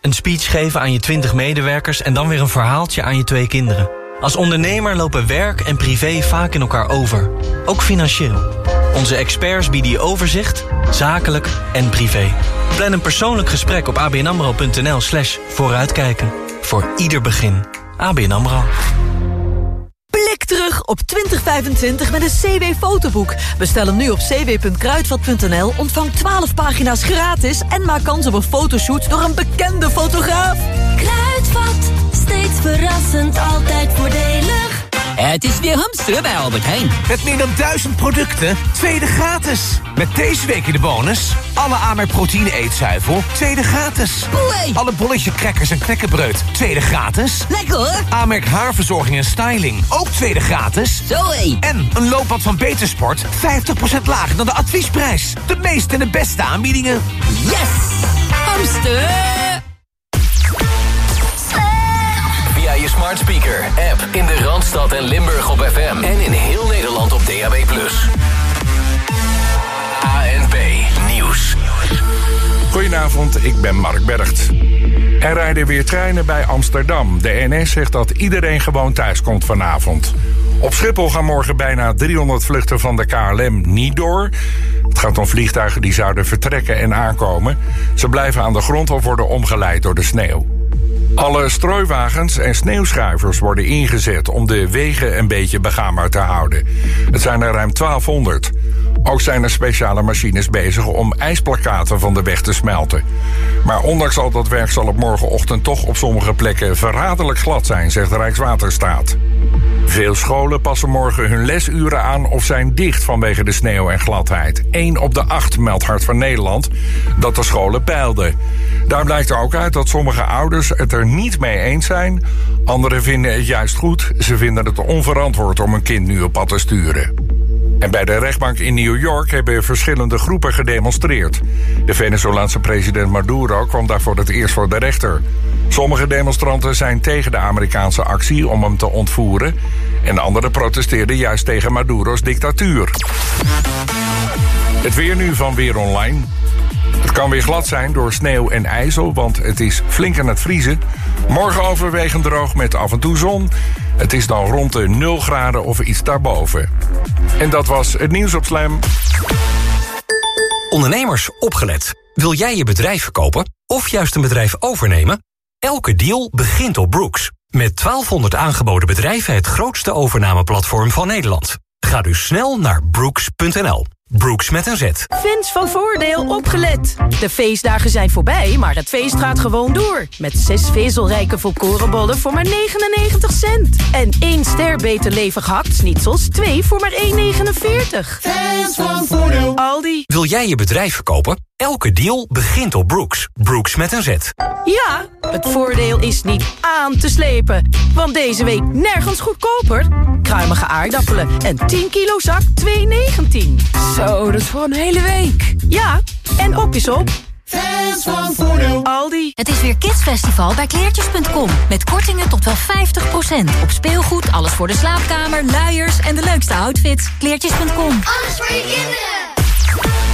Een speech geven aan je 20 medewerkers en dan weer een verhaaltje aan je twee kinderen. Als ondernemer lopen werk en privé vaak in elkaar over. Ook financieel. Onze experts bieden je overzicht, zakelijk en privé. Plan een persoonlijk gesprek op abnamro.nl slash vooruitkijken. Voor ieder begin. ABN AMRO. Blik terug op 2025 met een CW-fotoboek. Bestel hem nu op cw.kruidvat.nl, ontvang 12 pagina's gratis... en maak kans op een fotoshoot door een bekende fotograaf. Kruidvat, steeds verrassend, altijd voordelig. Het is weer hamsteren bij Albert Heijn. Met meer dan duizend producten, tweede gratis. Met deze week in de bonus... alle Amerk proteïne eetzuivel, tweede gratis. Alle bolletje crackers en knekkenbreud, tweede gratis. Lekker hoor. Amerk haarverzorging en styling, ook tweede gratis. Zoé. En een loopbad van Betersport, 50% lager dan de adviesprijs. De meeste en de beste aanbiedingen. Yes! Hamster! Smart speaker, app in de Randstad en Limburg op FM. En in heel Nederland op DAB+. ANP Nieuws. Goedenavond, ik ben Mark Bergt. Er rijden weer treinen bij Amsterdam. De NS zegt dat iedereen gewoon thuis komt vanavond. Op Schiphol gaan morgen bijna 300 vluchten van de KLM niet door. Het gaat om vliegtuigen die zouden vertrekken en aankomen. Ze blijven aan de grond of worden omgeleid door de sneeuw. Alle strooiwagens en sneeuwschuivers worden ingezet om de wegen een beetje begaanbaar te houden. Het zijn er ruim 1200. Ook zijn er speciale machines bezig om ijsplakaten van de weg te smelten. Maar ondanks al dat werk zal het morgenochtend toch op sommige plekken verraderlijk glad zijn, zegt Rijkswaterstaat. Veel scholen passen morgen hun lesuren aan of zijn dicht vanwege de sneeuw en gladheid. 1 op de 8 meldt Hart van Nederland dat de scholen peilden. Daar blijkt er ook uit dat sommige ouders het er niet mee eens zijn. Anderen vinden het juist goed. Ze vinden het onverantwoord om een kind nu op pad te sturen. En bij de rechtbank in New York hebben verschillende groepen gedemonstreerd. De Venezolaanse president Maduro kwam daar voor het eerst voor de rechter. Sommige demonstranten zijn tegen de Amerikaanse actie om hem te ontvoeren. En anderen protesteerden juist tegen Maduro's dictatuur. Het weer nu van Weer Online. Het kan weer glad zijn door sneeuw en ijzel, want het is flink aan het vriezen. Morgen overwegend droog met af en toe zon. Het is dan rond de 0 graden of iets daarboven. En dat was het nieuws op Slam. Ondernemers, opgelet. Wil jij je bedrijf verkopen of juist een bedrijf overnemen? Elke deal begint op Brooks. Met 1200 aangeboden bedrijven het grootste overnameplatform van Nederland. Ga dus snel naar brooks.nl. Brooks met een Z. Fans van Voordeel opgelet. De feestdagen zijn voorbij, maar het feest gaat gewoon door. Met zes vezelrijke volkorenbollen voor maar 99 cent. En één ster beter levig hakt-snitsels, twee voor maar 1,49. Fans van Voordeel. Aldi. Wil jij je bedrijf verkopen Elke deal begint op Brooks. Brooks met een Z. Ja, het voordeel is niet aan te slepen. Want deze week nergens goedkoper. Kruimige aardappelen en 10 kilo zak 2,19. Zo, dat is voor een hele week. Ja, en op is op. Fans van Voordeel. Aldi. Het is weer Kidsfestival bij kleertjes.com. Met kortingen tot wel 50%. Op speelgoed, alles voor de slaapkamer, luiers en de leukste outfits. Kleertjes.com. Alles voor je kinderen.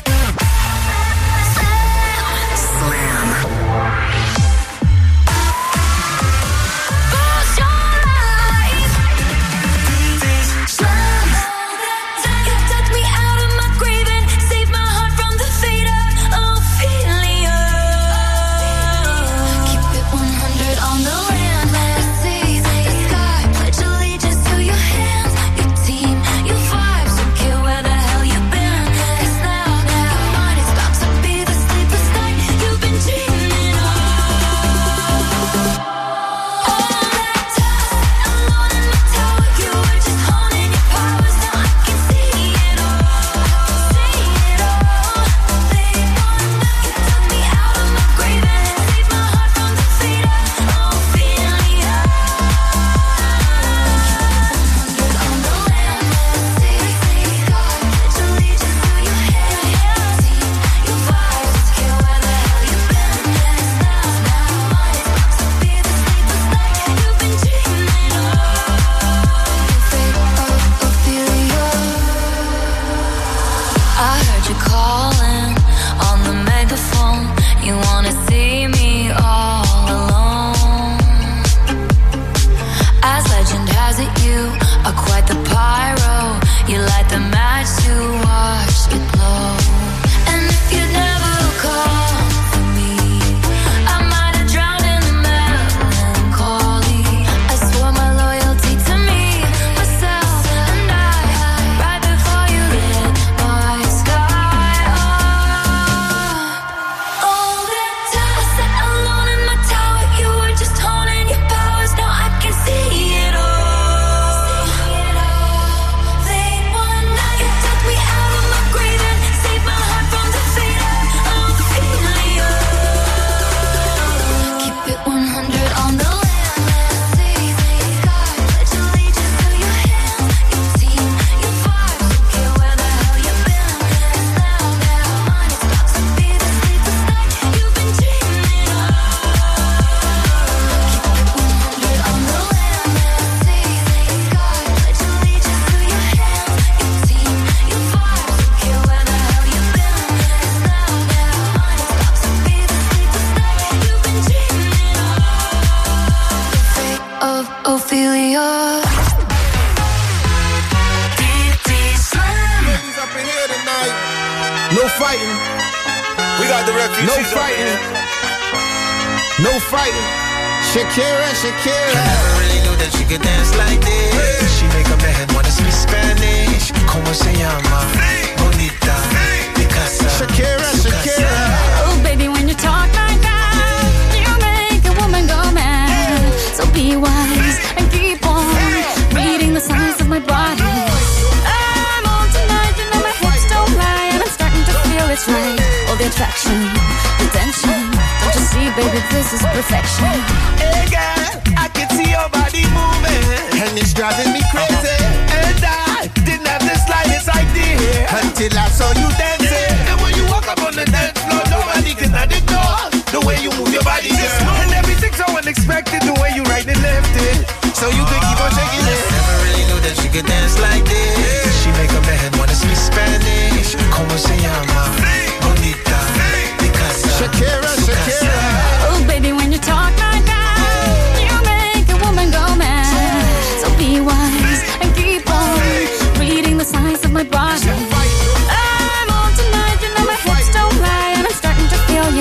And it's driving me crazy. And I didn't have the slightest idea. Until I saw you dancing. And when you walk up on the dance floor, nobody can ignore the way you move your body, girl. And everything's so unexpected, the way you right and left it. So you could keep on shaking it. Never really knew that she could dance like this.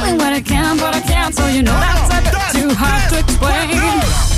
doing what I can, but I can't, so you know that's a bit too hard to explain.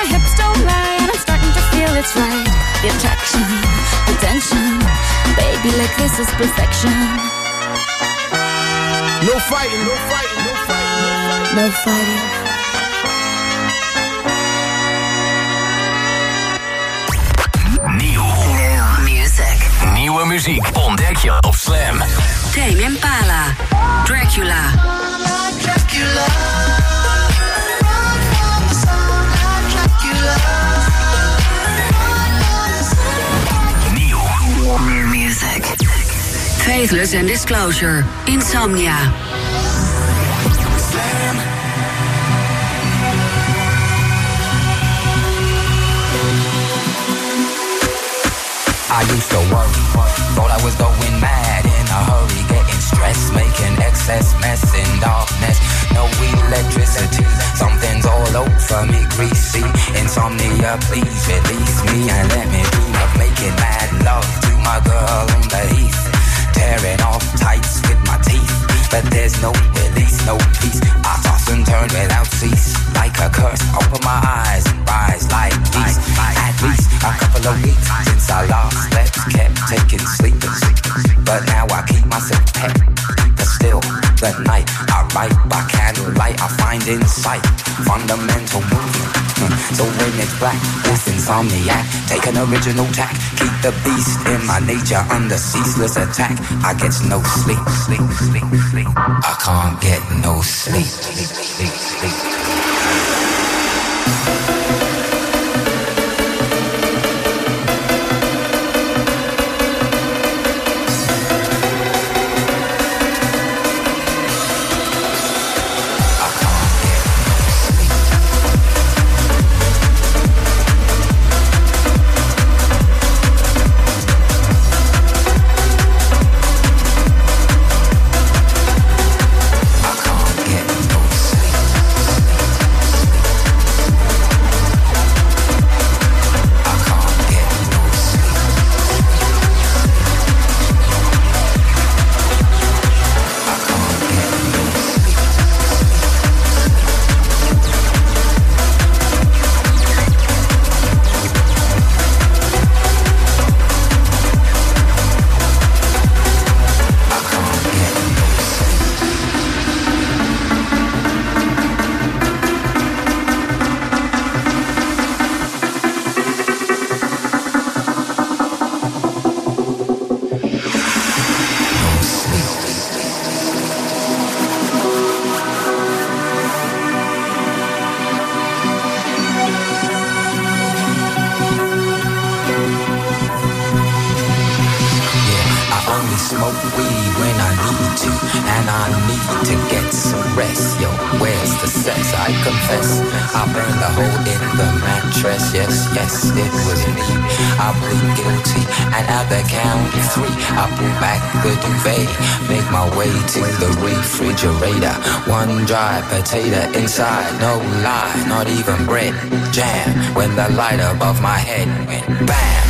my hips don't lie, and I'm starting to feel it's right. The attraction, the tension. Baby, like this is perfection. No fighting, no fighting, no fighting, No fighting. Nieuw. Music. Nieuwe muziek ontdek je op Slam. Tame Impala. Dracula. New music. Faithless and Disclosure. Insomnia. I used to work, thought I was going mad in a hurry, getting stressed, making excess mess in darkness. No electricity, something's all over me, greasy. Insomnia, please release me and let me dream of making mad love to my girl on the heath. Tearing off tights with my teeth, but there's no release, no peace. I toss and turn fundamental movement. Hmm, So when it's black, it's insomniac. Take an original tack, keep the beast in my nature under ceaseless attack. I get no sleep, sleep, sleep, sleep. I can't get no sleep, sleep, sleep, sleep. Smoke weed when I need to, and I need to get some rest. Yo, where's the sex? I confess, I burned the hole in the mattress. Yes, yes, it was me. I plead guilty, and at the count of three, I pull back the duvet, make my way to the refrigerator. One dry potato inside, no lie, not even bread. Jam when the light above my head went bam.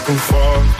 Back and forth,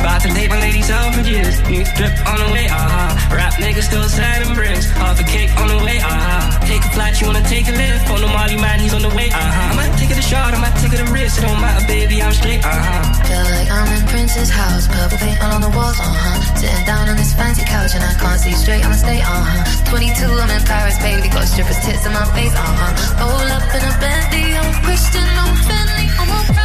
About to take FM. so confused. New drip on the way, ah uh-huh. Rap niggas still selling bricks. Half a cake on the way, ah uh-huh. Take a flight, you wanna take a lift. On the Molly man, he's on the way, uh-huh. I might take it a shot, I might take it a risk. It don't matter, baby, I'm straight, uh-huh. Feel like I'm in Prince's house, purple paint all on the walls, uh-huh. Sitting down on this fancy couch and I can't see straight, I'ma stay, uh-huh. 22, I'm in Paris, baby, got strippers tits in my face, uh-huh. Roll up in a Bentley, I'm Christian, I'm Bentley, I'm a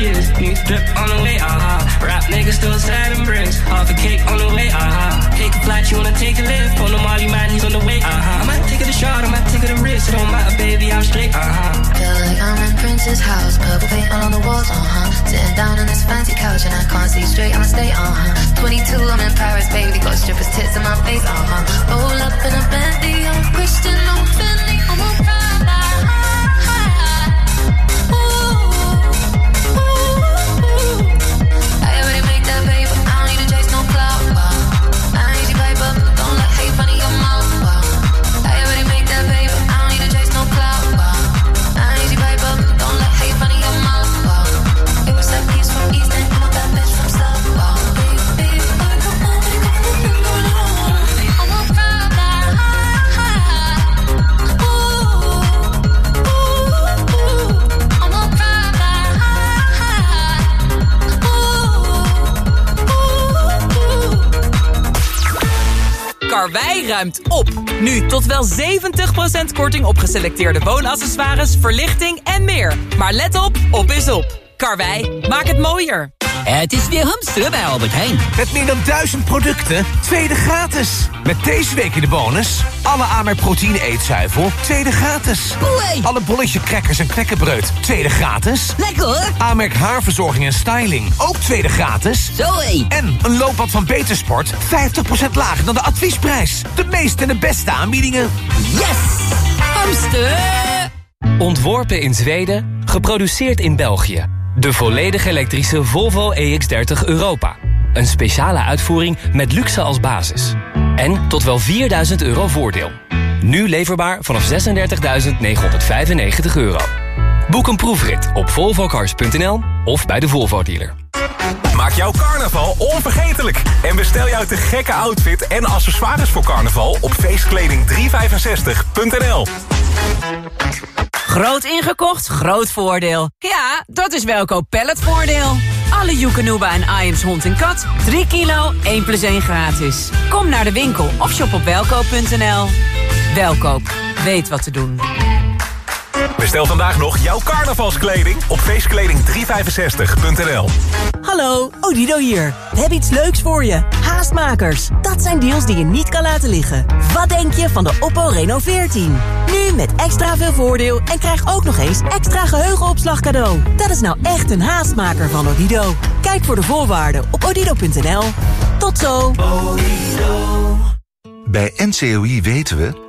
years. New drip on the way, uh-huh. Rap nigga still selling bricks. Half a cake on the way, uh-huh. Take a flight, you wanna take a lift. On the Molly man, he's on the way, uh-huh. I might take it a shot, I might take it a risk. It don't matter, baby, I'm straight, uh-huh. Feel like I'm in Prince's house, purple paint all on the walls, uh-huh. Sitting down on this fancy couch and I can't see straight, I'ma stay, uh-huh. 22, I'm in Paris, baby, got strippers tits in my face, uh-huh. Roll up in a Bentley, I'm Christian, I'm Bentley, ruimt op. Nu tot wel 70% korting op geselecteerde woonaccessoires, verlichting en meer. Maar let op, op is op. Karwei, maak het mooier. Het is weer hamsteren bij Albert Heijn. Met meer dan duizend producten, tweede gratis. Met deze week in de bonus... alle Amerk proteïne eetzuivel, tweede gratis. Alle bolletje crackers en knekkenbreud, tweede gratis. Lekker hoor. Amerk haarverzorging en styling, ook tweede gratis. Zoé. En een looppad van Betersport, 50% lager dan de adviesprijs. De meeste en de beste aanbiedingen. Yes! Hamster! Ontworpen in Zweden, geproduceerd in België. De volledig elektrische Volvo EX30 Europa. Een speciale uitvoering met luxe als basis. En tot wel 4000 euro voordeel. Nu leverbaar vanaf 36.995 euro. Boek een proefrit op volvocars.nl of bij de Volvo dealer. Maak jouw carnaval onvergetelijk. En bestel jouw te gekke outfit en accessoires voor carnaval op feestkleding365.nl. Groot ingekocht, groot voordeel. Ja, dat is Welkoop Palletvoordeel. Alle Joekanuba en Iams hond en kat. 3 kilo, 1 plus 1 gratis. Kom naar de winkel of shop op welkoop.nl. Welkoop, weet wat te doen. Bestel vandaag nog jouw carnavalskleding op feestkleding365.nl. Hallo, Odido hier. We hebben iets leuks voor je. Haastmakers. Dat zijn deals die je niet kan laten liggen. Wat denk je van de Oppo Reno 14? Nu met extra veel voordeel en krijg ook nog eens extra geheugenopslag cadeau. Dat is nou echt een haastmaker van Odido. Kijk voor de voorwaarden op odido.nl. Tot zo. Bij NCOI weten we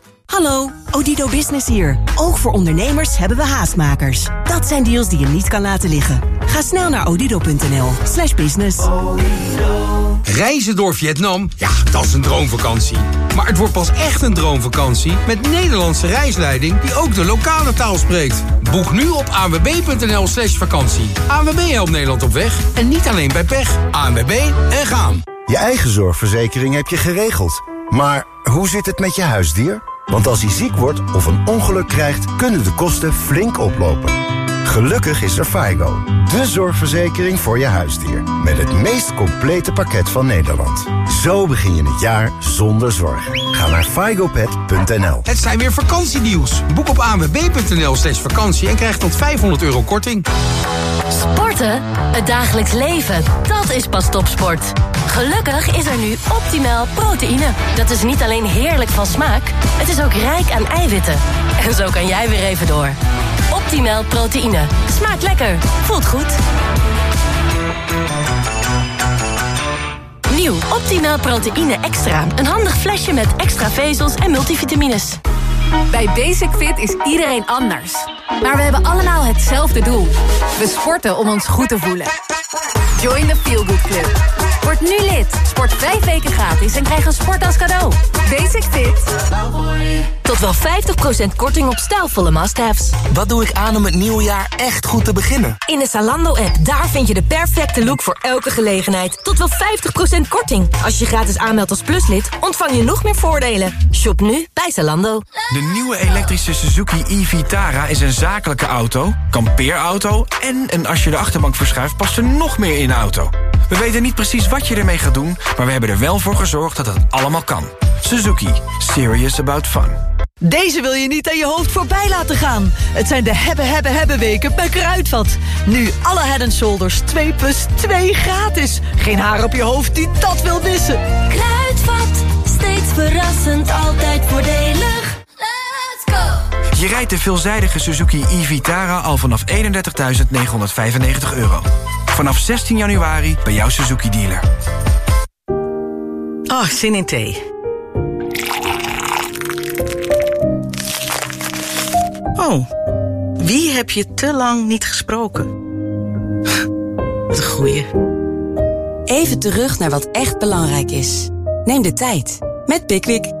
Hallo, Odido Business hier. Ook voor ondernemers hebben we haastmakers. Dat zijn deals die je niet kan laten liggen. Ga snel naar odido.nl slash business. Reizen door Vietnam, ja, dat is een droomvakantie. Maar het wordt pas echt een droomvakantie met Nederlandse reisleiding die ook de lokale taal spreekt. Boek nu op anwb.nl slash vakantie. ANWB helpt Nederland op weg en niet alleen bij pech. ANWB en gaan. Je eigen zorgverzekering heb je geregeld. Maar hoe zit het met je huisdier? Want als hij ziek wordt of een ongeluk krijgt, kunnen de kosten flink oplopen. Gelukkig is er FIGO, de zorgverzekering voor je huisdier. Met het meest complete pakket van Nederland. Zo begin je het jaar zonder zorgen. Ga naar figopet.nl. Het zijn weer vakantienieuws. Boek op anwb.nl slash vakantie en krijg tot 500 euro korting. Sporten? Het dagelijks leven. Dat is pas topsport. Gelukkig is er nu optimaal proteïne. Dat is niet alleen heerlijk van smaak, het is ook rijk aan eiwitten. En zo kan jij weer even door. Optimaal proteïne. Smaakt lekker. Voelt goed. Nieuw Optimaal proteïne extra. Een handig flesje met extra vezels en multivitamines. Bij Basic Fit is iedereen anders. Maar we hebben allemaal hetzelfde doel. We sporten om ons goed te voelen. Join the Feel Good Club. Word nu lid. Sport vijf weken gratis en krijg een sport als cadeau. Basic Fit. Tot wel 50% korting op stijlvolle must-haves. Wat doe ik aan om het nieuwe jaar echt goed te beginnen? In de Zalando-app, daar vind je de perfecte look voor elke gelegenheid. Tot wel 50% korting. Als je gratis aanmeldt als pluslid, ontvang je nog meer voordelen. Shop nu bij Zalando. De nieuwe elektrische Suzuki e-Vitara is een zakelijke auto, kampeerauto... en een als je de achterbank verschuift past er nog meer in de auto. We weten niet precies wat je ermee gaat doen... maar we hebben er wel voor gezorgd dat het allemaal kan. Suzuki. Serious about fun. Deze wil je niet aan je hoofd voorbij laten gaan. Het zijn de hebben, hebben, hebben weken bij Kruidvat. Nu alle head and shoulders 2 plus 2 gratis. Geen haar op je hoofd die dat wil missen. Kruidvat, steeds verrassend, altijd voordelig. Je rijdt de veelzijdige Suzuki e-Vitara al vanaf 31.995 euro. Vanaf 16 januari bij jouw Suzuki-dealer. Oh, zin in thee. Oh, wie heb je te lang niet gesproken? Wat een goeie. Even terug naar wat echt belangrijk is. Neem de tijd met Pickwick.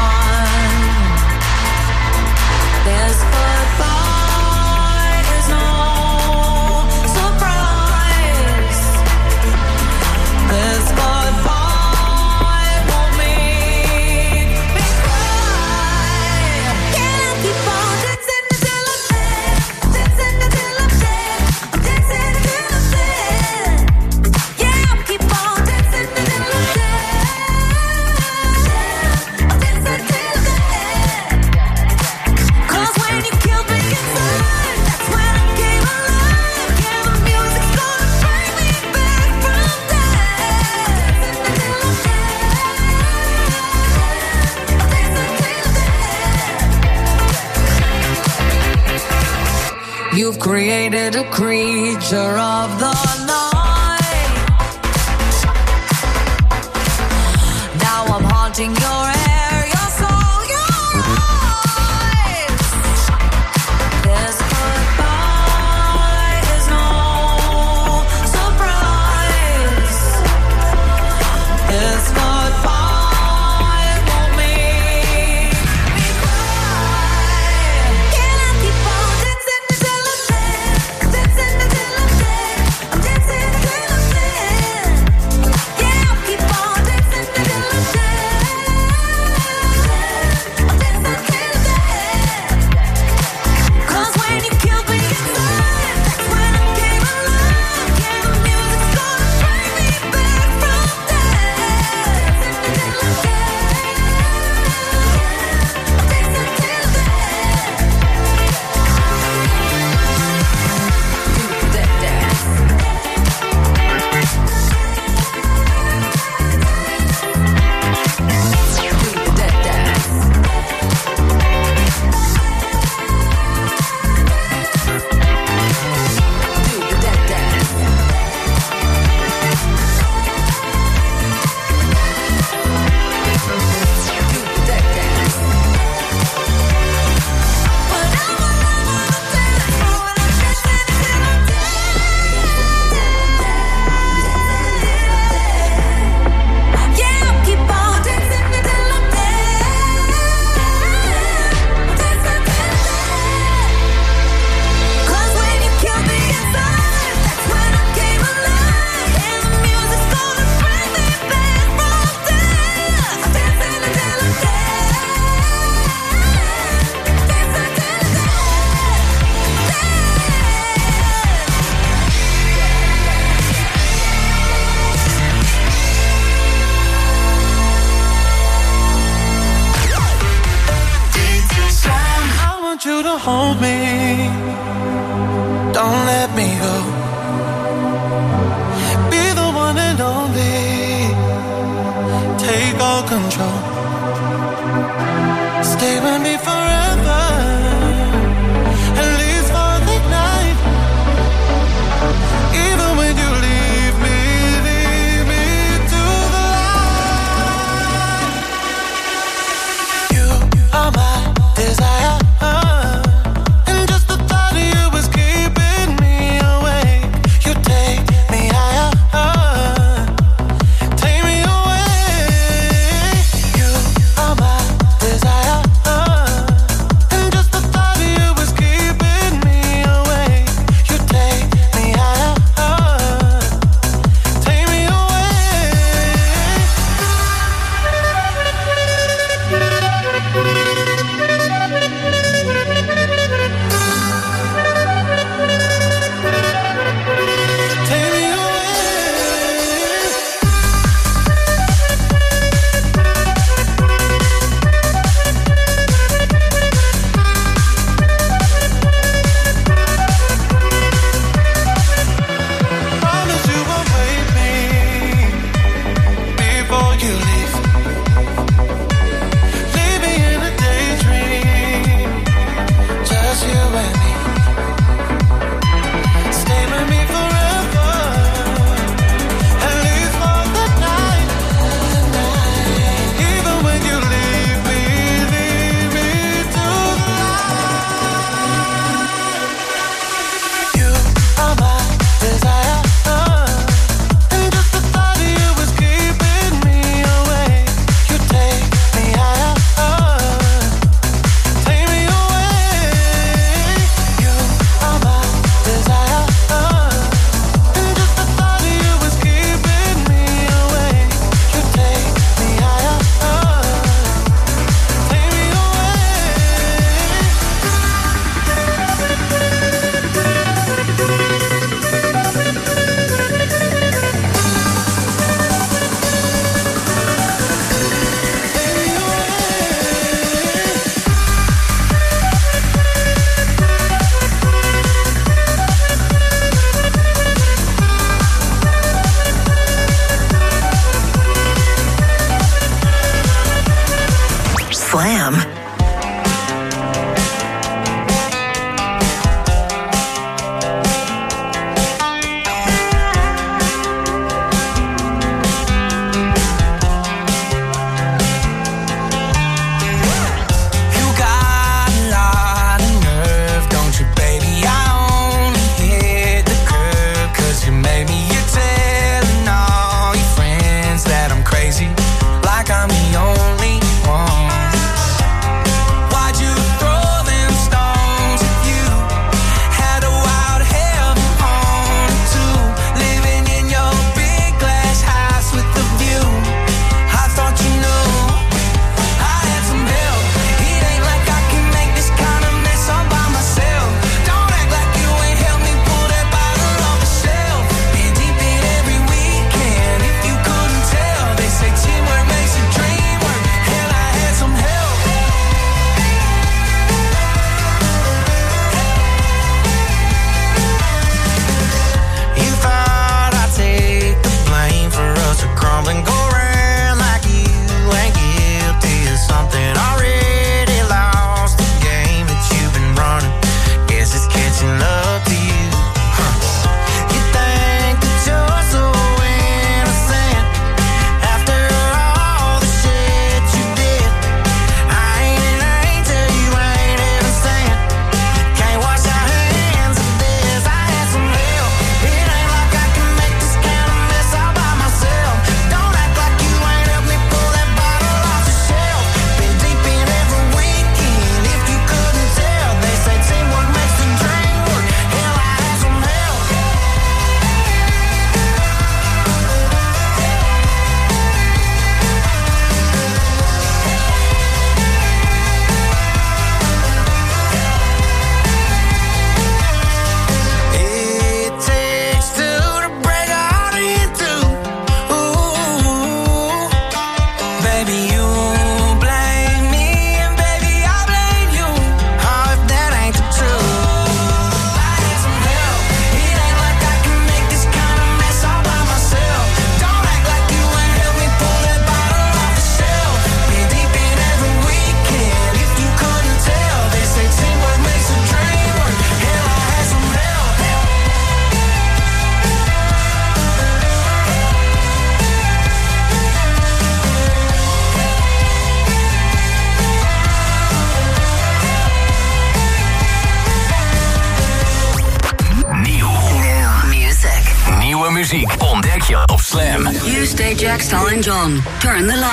Flam.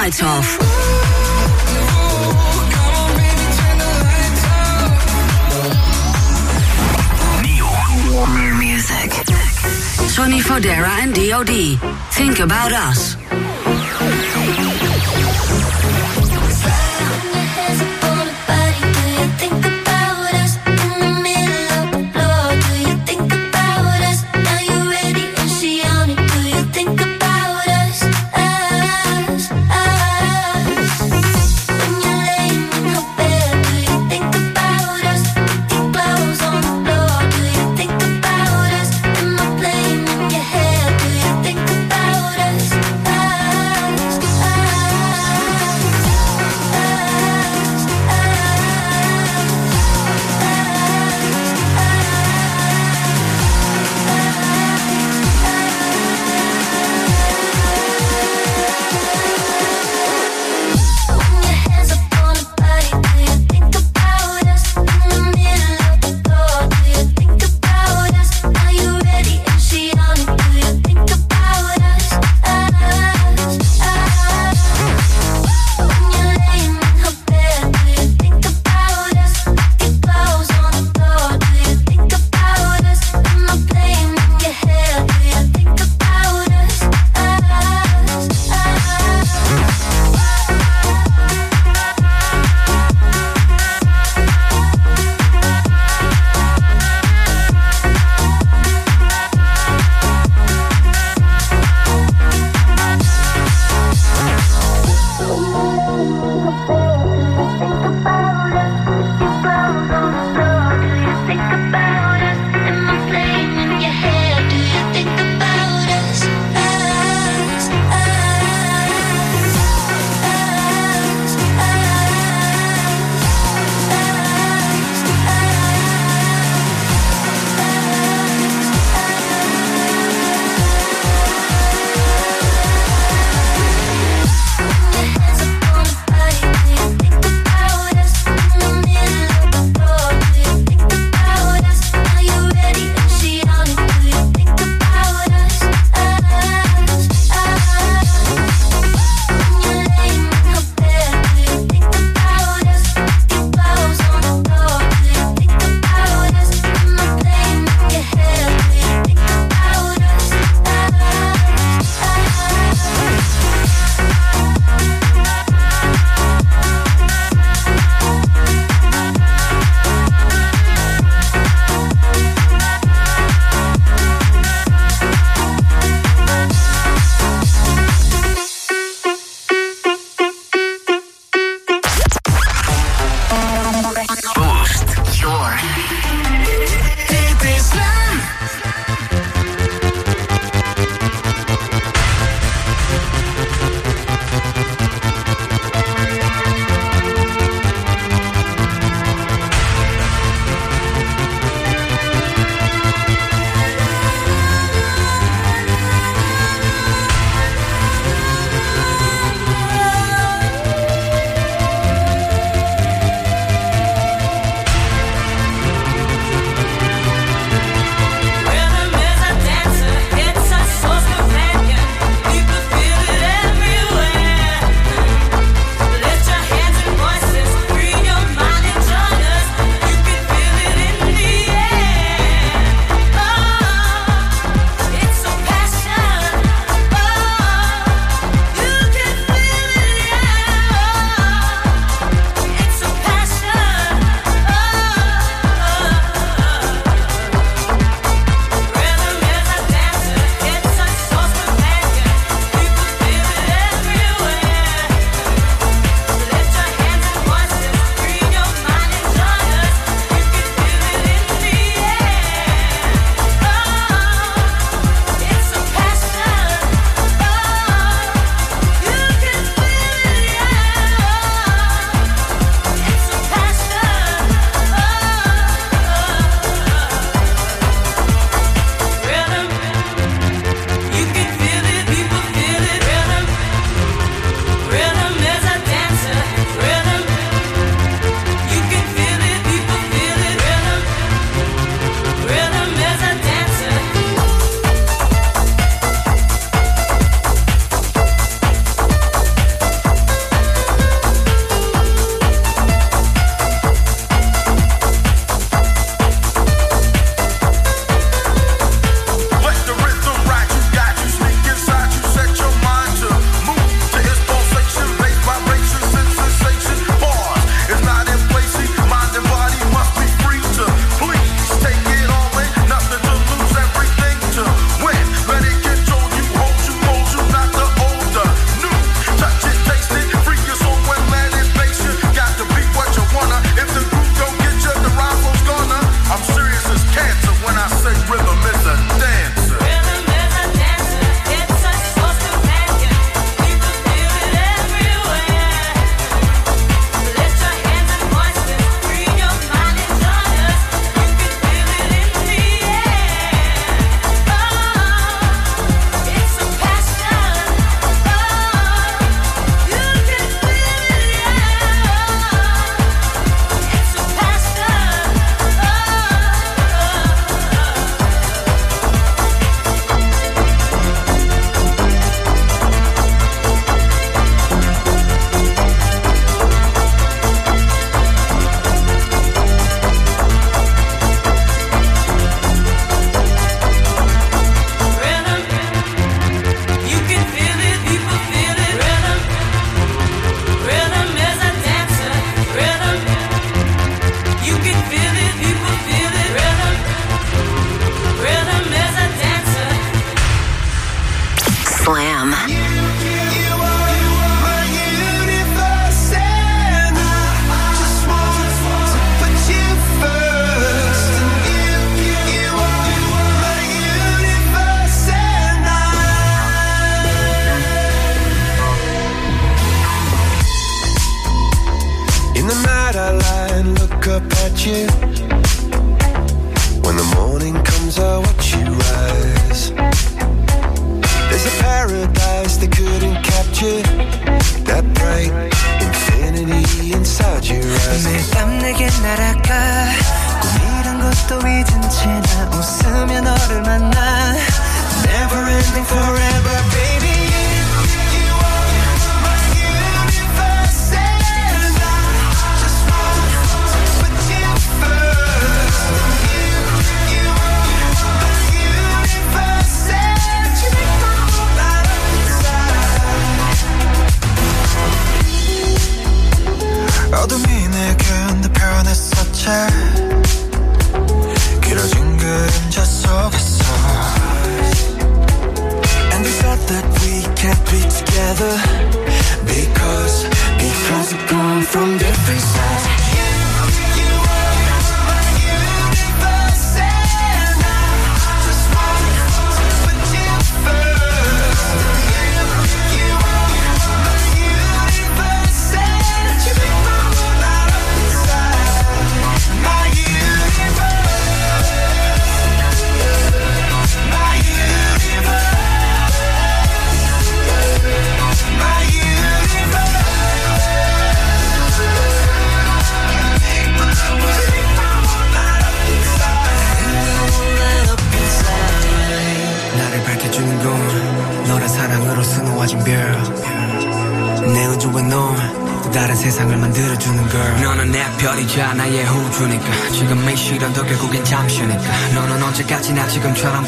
Nightwolf.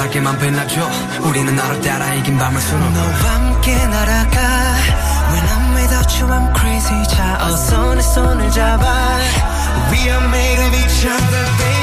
밝게만 빛나죠 우리는 하루 따라 이긴 밤을 수록 너와 함께 날아가 When I'm without you I'm crazy 자 어서 내 손을 잡아 We are made of each other baby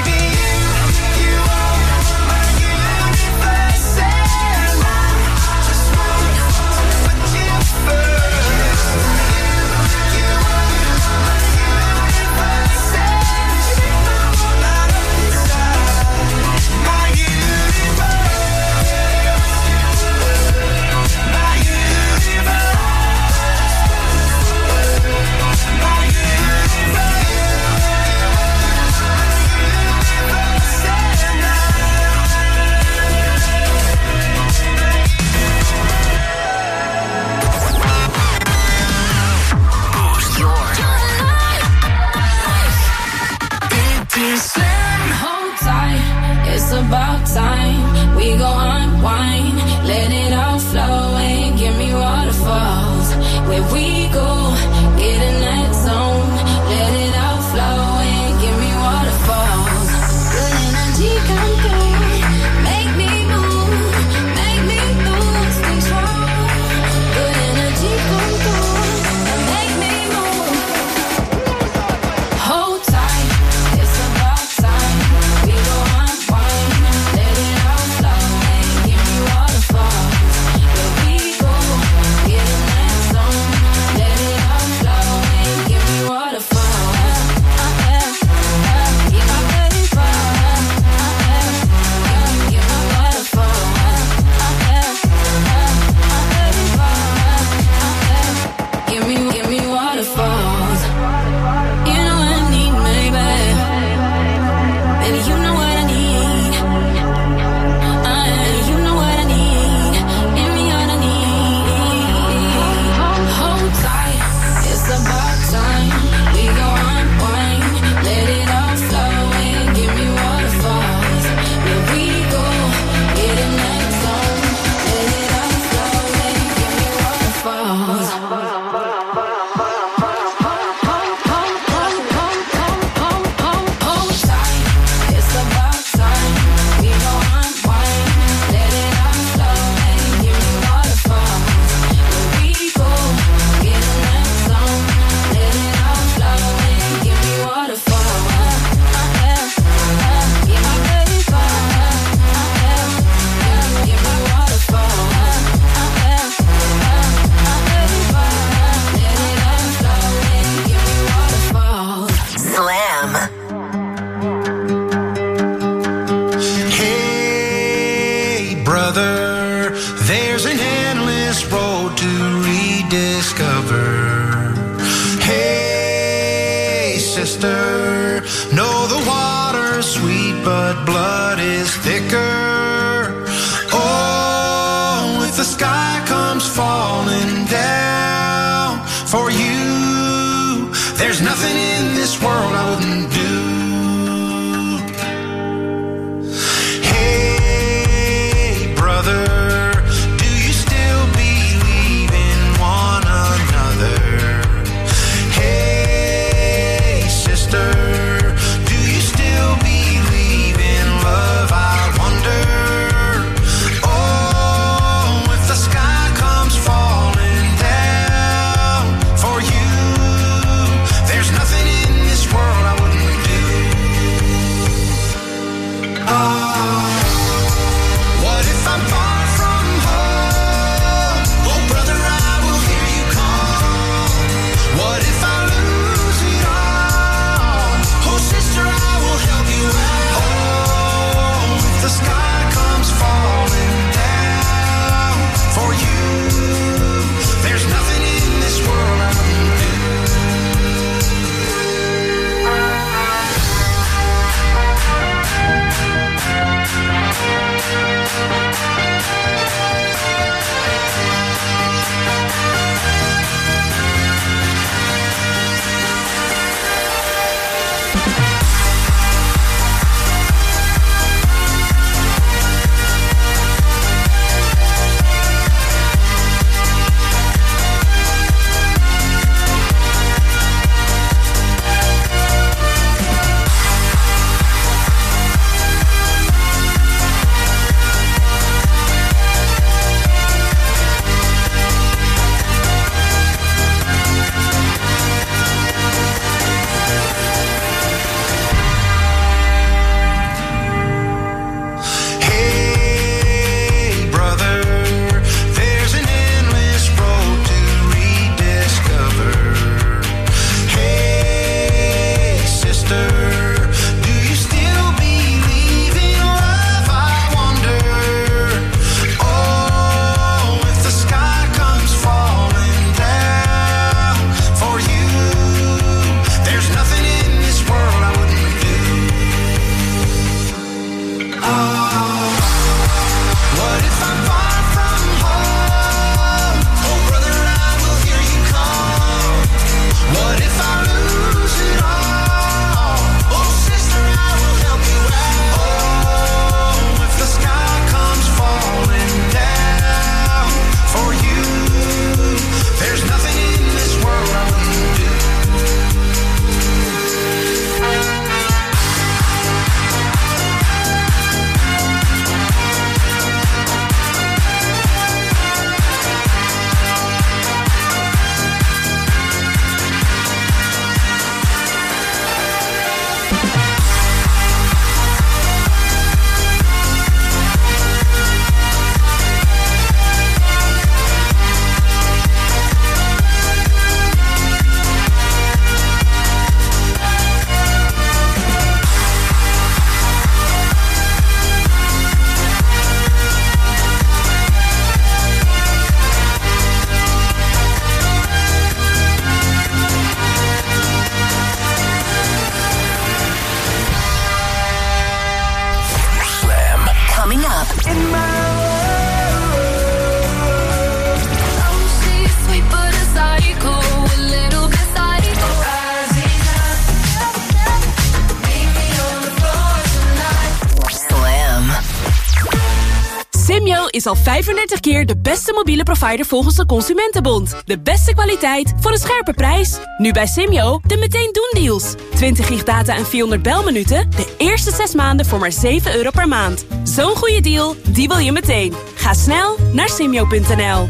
al 35 keer de beste mobiele provider volgens de Consumentenbond. De beste kwaliteit voor een scherpe prijs. Nu bij Simyo de meteen doen deals. 20 gig data en 400 belminuten. De eerste 6 maanden voor maar 7 euro per maand. Zo'n goede deal, die wil je meteen. Ga snel naar simyo.nl.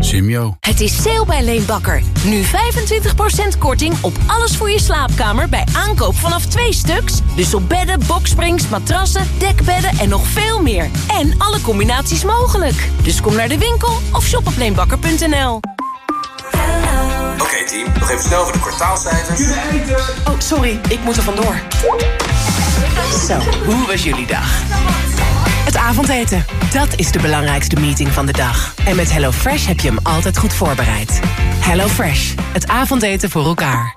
Simio. Het is sale bij Leenbakker. Nu 25% korting op alles voor je slaapkamer bij aankoop vanaf twee stuks. Dus op bedden, boksprings, matrassen, dekbedden en nog veel meer. En alle combinaties mogelijk. Dus kom naar de winkel of shop op leenbakker.nl. Oké team, nog even snel voor de kwartaalcijfers. Oh, sorry, ik moet er vandoor. Zo, hoe was jullie dag? Het avondeten, dat is de belangrijkste meeting van de dag. En met HelloFresh heb je hem altijd goed voorbereid. HelloFresh, het avondeten voor elkaar.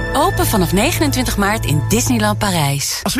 Open vanaf 29 maart in Disneyland Parijs.